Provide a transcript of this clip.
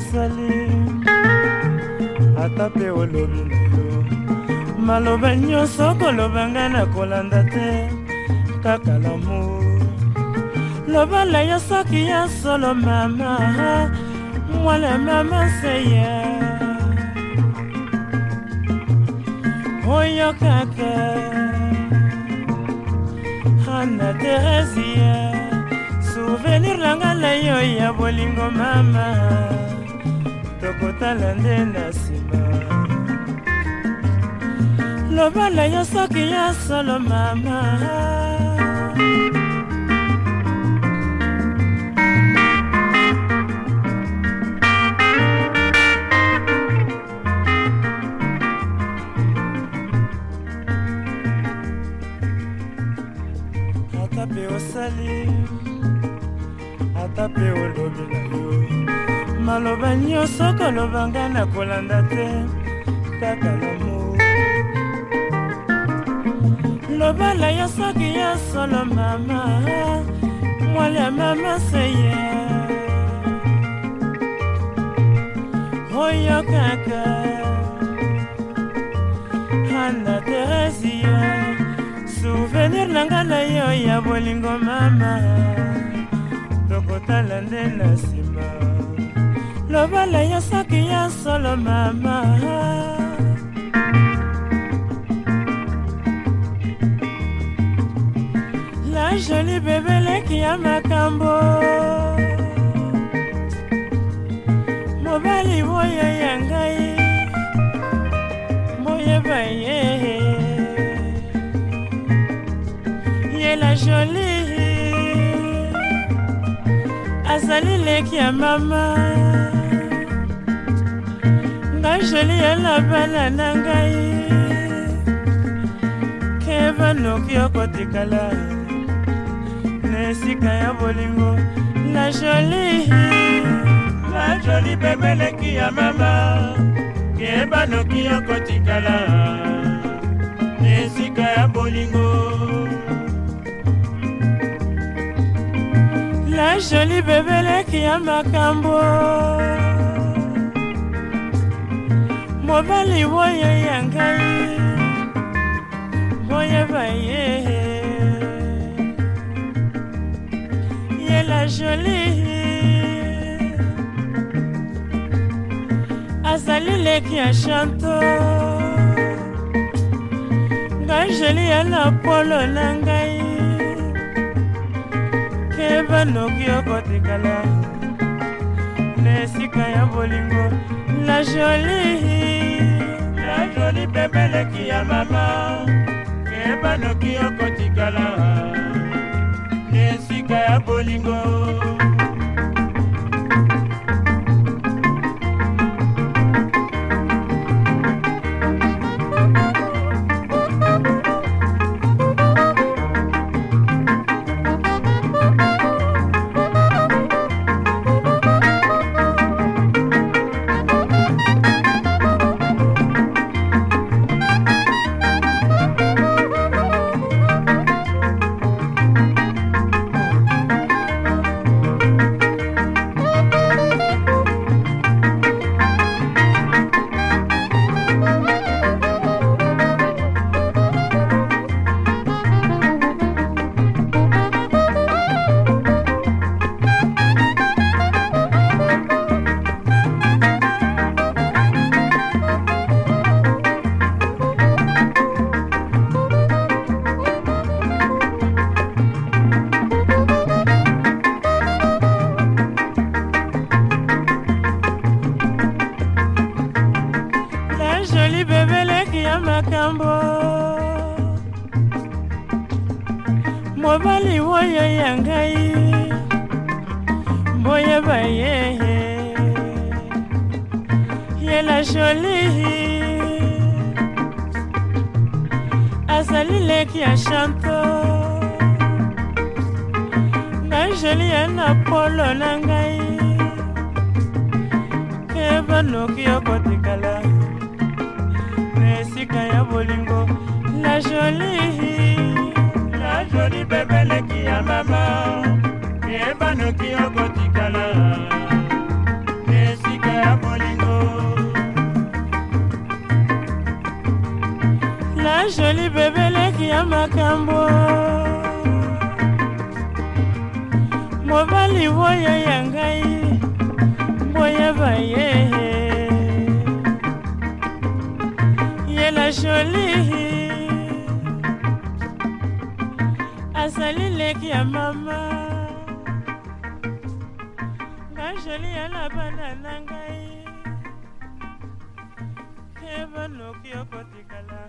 osali ata mpe olobi na yo maloba nyonso koloba ngai na kolanda te kaka lamour lobala yo soki ya solo mama mwala mama seya oyo kaka ana teresia souvenir nanga na yo ya bolingo mama botala nde na nsima yo soki ya solo mama ata mpe osali ata mpe olobi na yo maloba nyonso koloba ngai na kolanda te kaka lamo lobala yo soki ya solo mama mwali ya mama seye oyo kaka ana teresia souvenir na ngai na yo ya bolingo mama tokotala nde na nsima lobala yo soki ya solo mama la joli bebeleki ya makambo mobali boya ya ngai moyeba ye ye la joli azali leki ya mama nga jeli yala bana na ngai ke banoki okotikala na esika ya bolingo na joli na joli bebeleki ya mama ke banoki okotikala na esika ya bolingo la joli bebeleki ya makambo mobali boye ya ngai boye baye yela joli azali leki ya chanto ngai jeli ya napolo na ngai keba noki okotikala na esika ya bolingo la jolie la jolie pembeleki ya mama eyebanoki okotikala na esika ya bolingo mobali oyo ya ngai boyeba ye yela joli azali leki ya chanto ngai joli ya na polo na ngai ebanoki okotikala na esika ya bolingo la jolie ezoli bebeleki ya mama eyebanoki okotikala esika ya molingo la joli bebeleki ya makambo mobali boya ya ngai boya baye ye la jolie azalileki ya mama nga joli yala bana na ngai ebonoki okotikala